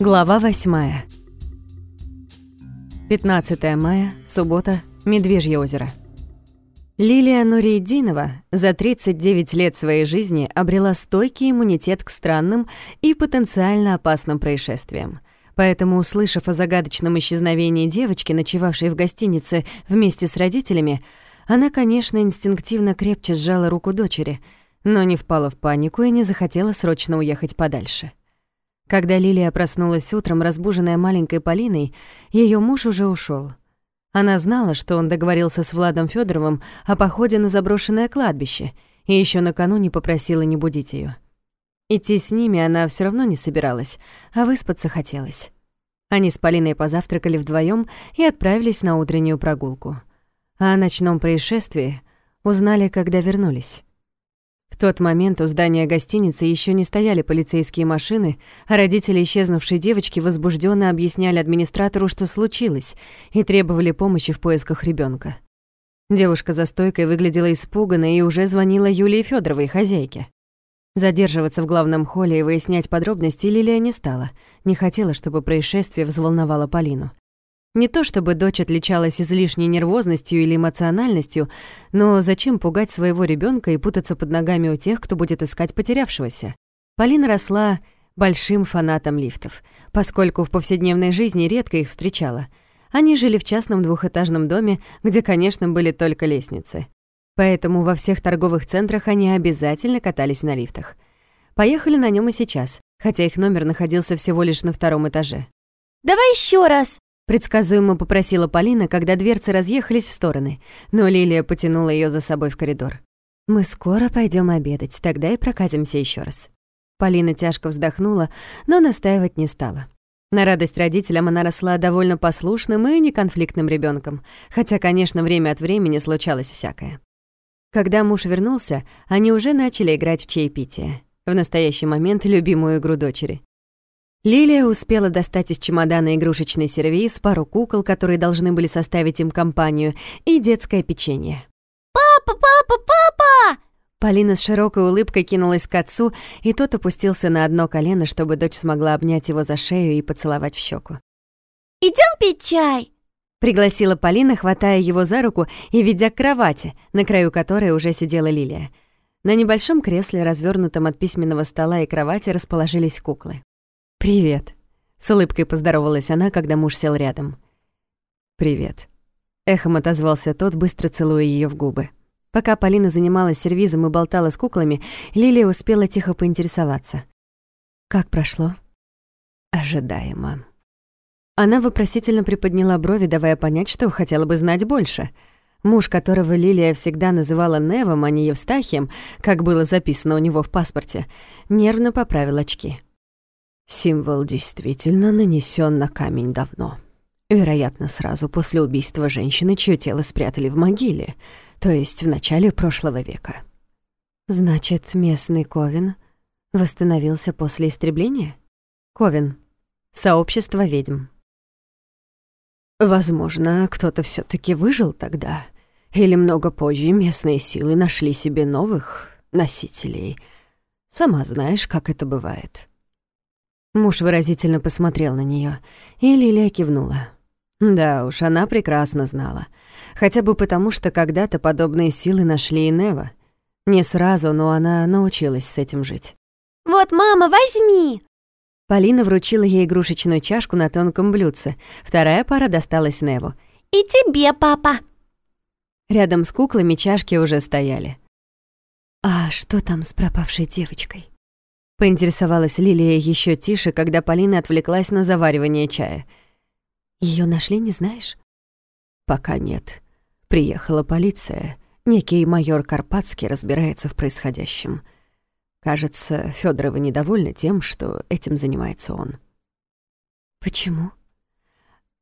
Глава 8. 15 мая, суббота, Медвежье озеро. Лилия Нурейдинова за 39 лет своей жизни обрела стойкий иммунитет к странным и потенциально опасным происшествиям. Поэтому, услышав о загадочном исчезновении девочки, ночевавшей в гостинице вместе с родителями, она, конечно, инстинктивно крепче сжала руку дочери, но не впала в панику и не захотела срочно уехать подальше. Когда Лилия проснулась утром, разбуженная маленькой Полиной, ее муж уже ушел. Она знала, что он договорился с Владом Федоровым о походе на заброшенное кладбище и еще накануне попросила не будить ее. Идти с ними она все равно не собиралась, а выспаться хотелось. Они с Полиной позавтракали вдвоем и отправились на утреннюю прогулку. А о ночном происшествии узнали, когда вернулись. В тот момент у здания гостиницы еще не стояли полицейские машины, а родители исчезнувшей девочки возбужденно объясняли администратору, что случилось, и требовали помощи в поисках ребенка. Девушка за стойкой выглядела испуганной и уже звонила Юлии Федоровой, хозяйке. Задерживаться в главном холле и выяснять подробности Лилия не стала, не хотела, чтобы происшествие взволновало Полину. Не то чтобы дочь отличалась излишней нервозностью или эмоциональностью, но зачем пугать своего ребенка и путаться под ногами у тех, кто будет искать потерявшегося? Полина росла большим фанатом лифтов, поскольку в повседневной жизни редко их встречала. Они жили в частном двухэтажном доме, где, конечно, были только лестницы. Поэтому во всех торговых центрах они обязательно катались на лифтах. Поехали на нем и сейчас, хотя их номер находился всего лишь на втором этаже. «Давай еще раз!» Предсказуемо попросила Полина, когда дверцы разъехались в стороны, но Лилия потянула ее за собой в коридор. «Мы скоро пойдем обедать, тогда и прокатимся еще раз». Полина тяжко вздохнула, но настаивать не стала. На радость родителям она росла довольно послушным и неконфликтным ребенком, хотя, конечно, время от времени случалось всякое. Когда муж вернулся, они уже начали играть в чаепитие. В настоящий момент любимую игру дочери. Лилия успела достать из чемодана игрушечный сервиз, пару кукол, которые должны были составить им компанию, и детское печенье. «Папа, папа, папа!» Полина с широкой улыбкой кинулась к отцу, и тот опустился на одно колено, чтобы дочь смогла обнять его за шею и поцеловать в щеку. «Идём пить чай!» Пригласила Полина, хватая его за руку и ведя к кровати, на краю которой уже сидела Лилия. На небольшом кресле, развернутом от письменного стола и кровати, расположились куклы. «Привет», — с улыбкой поздоровалась она, когда муж сел рядом. «Привет», — эхом отозвался тот, быстро целуя ее в губы. Пока Полина занималась сервизом и болтала с куклами, Лилия успела тихо поинтересоваться. «Как прошло?» «Ожидаемо». Она вопросительно приподняла брови, давая понять, что хотела бы знать больше. Муж, которого Лилия всегда называла Невом, а не Евстахием, как было записано у него в паспорте, нервно поправил очки. Символ действительно нанесен на камень давно. Вероятно, сразу после убийства женщины, чье тело спрятали в могиле, то есть в начале прошлого века. Значит, местный Ковен восстановился после истребления? Ковен. Сообщество ведьм. Возможно, кто-то все таки выжил тогда. Или много позже местные силы нашли себе новых носителей. Сама знаешь, как это бывает. Муж выразительно посмотрел на нее, и Лилия кивнула. Да уж, она прекрасно знала. Хотя бы потому, что когда-то подобные силы нашли и Нева. Не сразу, но она научилась с этим жить. «Вот, мама, возьми!» Полина вручила ей игрушечную чашку на тонком блюдце. Вторая пара досталась Неву. «И тебе, папа!» Рядом с куклами чашки уже стояли. «А что там с пропавшей девочкой?» Поинтересовалась Лилия еще тише, когда Полина отвлеклась на заваривание чая. Ее нашли, не знаешь? Пока нет. Приехала полиция. Некий майор Карпатский разбирается в происходящем. Кажется, Федорова недовольна тем, что этим занимается он. Почему?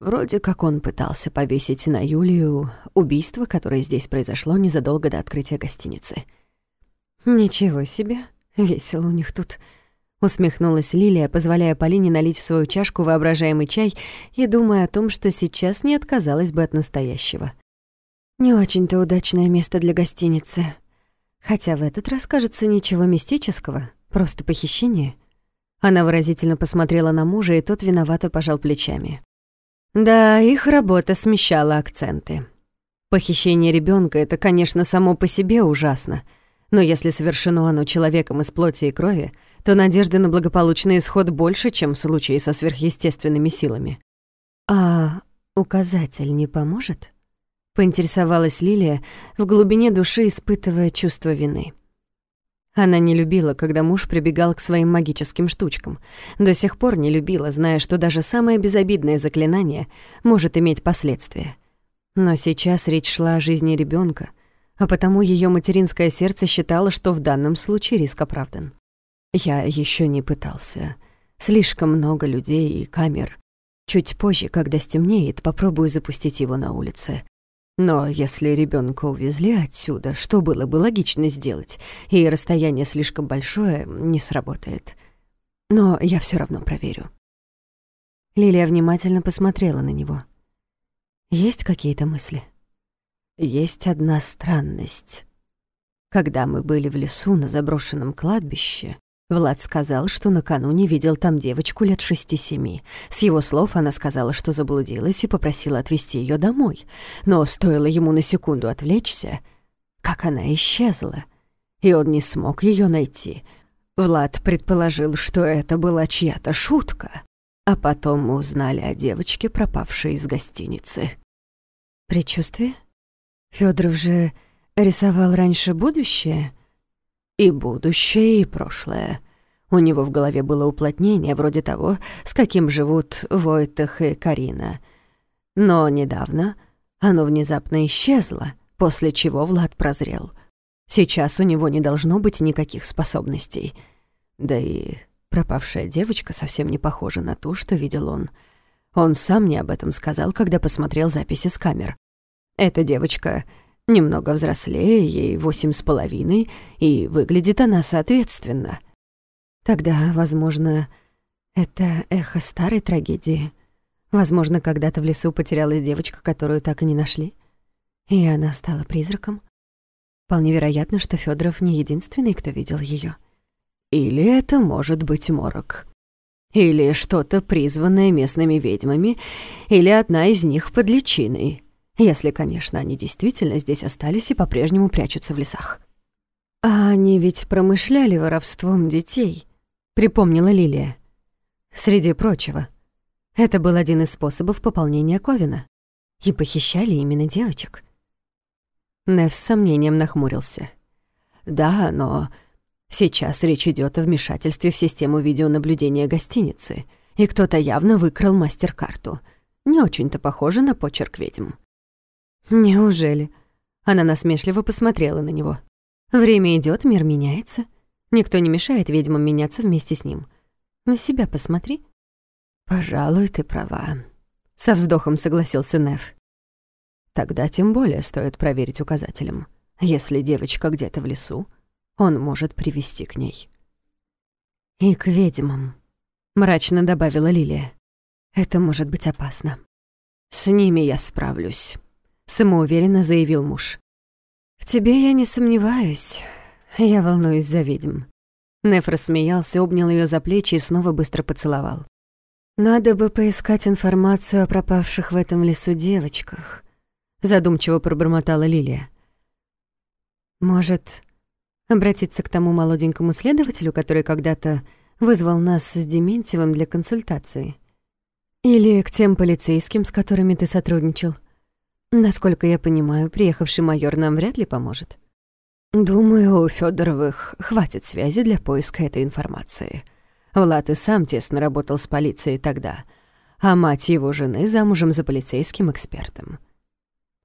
Вроде как он пытался повесить на Юлию убийство, которое здесь произошло незадолго до открытия гостиницы. Ничего себе. Весело у них тут. Усмехнулась Лилия, позволяя Полине налить в свою чашку воображаемый чай и думая о том, что сейчас не отказалась бы от настоящего. Не очень-то удачное место для гостиницы. Хотя в этот раз, кажется, ничего мистического, просто похищение. Она выразительно посмотрела на мужа, и тот виновато пожал плечами. Да, их работа смещала акценты. Похищение ребенка это, конечно, само по себе ужасно, но если совершено оно человеком из плоти и крови, то надежды на благополучный исход больше, чем в случае со сверхъестественными силами. А указатель не поможет? Поинтересовалась Лилия, в глубине души испытывая чувство вины. Она не любила, когда муж прибегал к своим магическим штучкам. До сих пор не любила, зная, что даже самое безобидное заклинание может иметь последствия. Но сейчас речь шла о жизни ребенка, а потому ее материнское сердце считало, что в данном случае риск оправдан. Я еще не пытался. Слишком много людей и камер. Чуть позже, когда стемнеет, попробую запустить его на улице. Но если ребенка увезли отсюда, что было бы логично сделать, и расстояние слишком большое, не сработает. Но я все равно проверю. Лилия внимательно посмотрела на него. Есть какие-то мысли? Есть одна странность. Когда мы были в лесу на заброшенном кладбище, Влад сказал, что накануне видел там девочку лет шести-семи. С его слов она сказала, что заблудилась и попросила отвезти ее домой. Но стоило ему на секунду отвлечься, как она исчезла. И он не смог ее найти. Влад предположил, что это была чья-то шутка. А потом мы узнали о девочке, пропавшей из гостиницы. Предчувствие? Федоров же рисовал раньше будущее — и будущее, и прошлое. У него в голове было уплотнение вроде того, с каким живут Войтах и Карина. Но недавно оно внезапно исчезло, после чего Влад прозрел. Сейчас у него не должно быть никаких способностей. Да и пропавшая девочка совсем не похожа на ту, что видел он. Он сам мне об этом сказал, когда посмотрел записи с камер. Эта девочка Немного взрослее, ей восемь с половиной, и выглядит она соответственно. Тогда, возможно, это эхо старой трагедии. Возможно, когда-то в лесу потерялась девочка, которую так и не нашли. И она стала призраком. Вполне вероятно, что Федоров не единственный, кто видел ее. Или это может быть морок. Или что-то призванное местными ведьмами, или одна из них под личиной. Если, конечно, они действительно здесь остались и по-прежнему прячутся в лесах. «А они ведь промышляли воровством детей», — припомнила Лилия. «Среди прочего, это был один из способов пополнения Ковина. И похищали именно девочек». Нев с сомнением нахмурился. «Да, но сейчас речь идет о вмешательстве в систему видеонаблюдения гостиницы, и кто-то явно выкрал мастер-карту. Не очень-то похоже на почерк ведьм». «Неужели?» Она насмешливо посмотрела на него. «Время идет, мир меняется. Никто не мешает ведьмам меняться вместе с ним. На себя посмотри». «Пожалуй, ты права», — со вздохом согласился Неф. «Тогда тем более стоит проверить указателем. Если девочка где-то в лесу, он может привести к ней». «И к ведьмам», — мрачно добавила Лилия. «Это может быть опасно». «С ними я справлюсь» самоуверенно заявил муж. «В тебе я не сомневаюсь. Я волнуюсь за ведьм». Неф рассмеялся, обнял ее за плечи и снова быстро поцеловал. «Надо бы поискать информацию о пропавших в этом лесу девочках», задумчиво пробормотала Лилия. «Может, обратиться к тому молоденькому следователю, который когда-то вызвал нас с Дементьевым для консультации? Или к тем полицейским, с которыми ты сотрудничал?» Насколько я понимаю, приехавший майор нам вряд ли поможет. Думаю, у Федоровых хватит связи для поиска этой информации. Влад и сам тесно работал с полицией тогда, а мать его жены замужем за полицейским экспертом.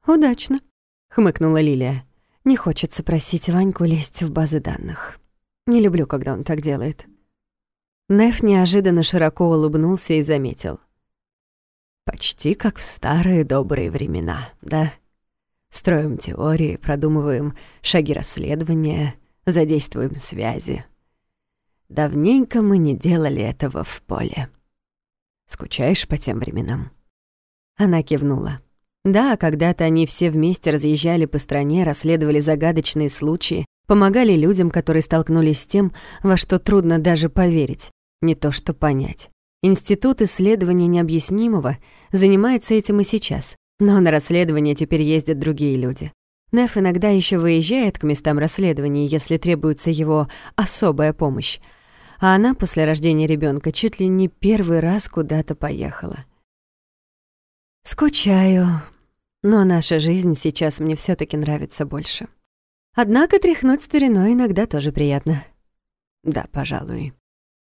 «Удачно», — хмыкнула Лилия. «Не хочется просить Ваньку лезть в базы данных. Не люблю, когда он так делает». Неф неожиданно широко улыбнулся и заметил. Почти как в старые добрые времена, да? Строим теории, продумываем шаги расследования, задействуем связи. Давненько мы не делали этого в поле. Скучаешь по тем временам?» Она кивнула. Да, когда-то они все вместе разъезжали по стране, расследовали загадочные случаи, помогали людям, которые столкнулись с тем, во что трудно даже поверить. не то что понять. Институт исследования необъяснимого занимается этим и сейчас, но на расследование теперь ездят другие люди. Неф иногда еще выезжает к местам расследований, если требуется его особая помощь. А она после рождения ребенка чуть ли не первый раз куда-то поехала. Скучаю, но наша жизнь сейчас мне все таки нравится больше. Однако тряхнуть стариной иногда тоже приятно. Да, пожалуй.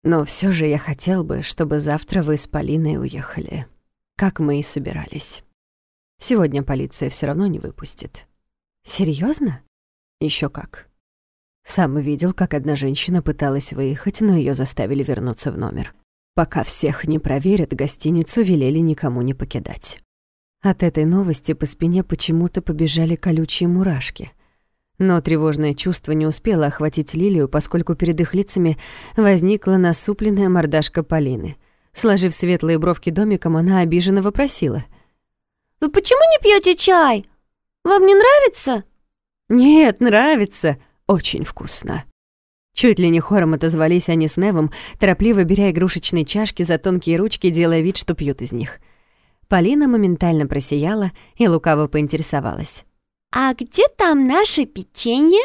Но все же я хотел бы, чтобы завтра вы с Полиной уехали, как мы и собирались. Сегодня полиция все равно не выпустит. Серьезно? Еще как. Сам видел, как одна женщина пыталась выехать, но ее заставили вернуться в номер. Пока всех не проверят, гостиницу велели никому не покидать. От этой новости по спине почему-то побежали колючие мурашки. Но тревожное чувство не успело охватить Лилию, поскольку перед их лицами возникла насупленная мордашка Полины. Сложив светлые бровки домиком, она обиженно вопросила. «Вы почему не пьете чай? Вам не нравится?» «Нет, нравится. Очень вкусно». Чуть ли не хором отозвались они с Невом, торопливо беря игрушечные чашки за тонкие ручки, делая вид, что пьют из них. Полина моментально просияла и лукаво поинтересовалась. «А где там наше печенье?»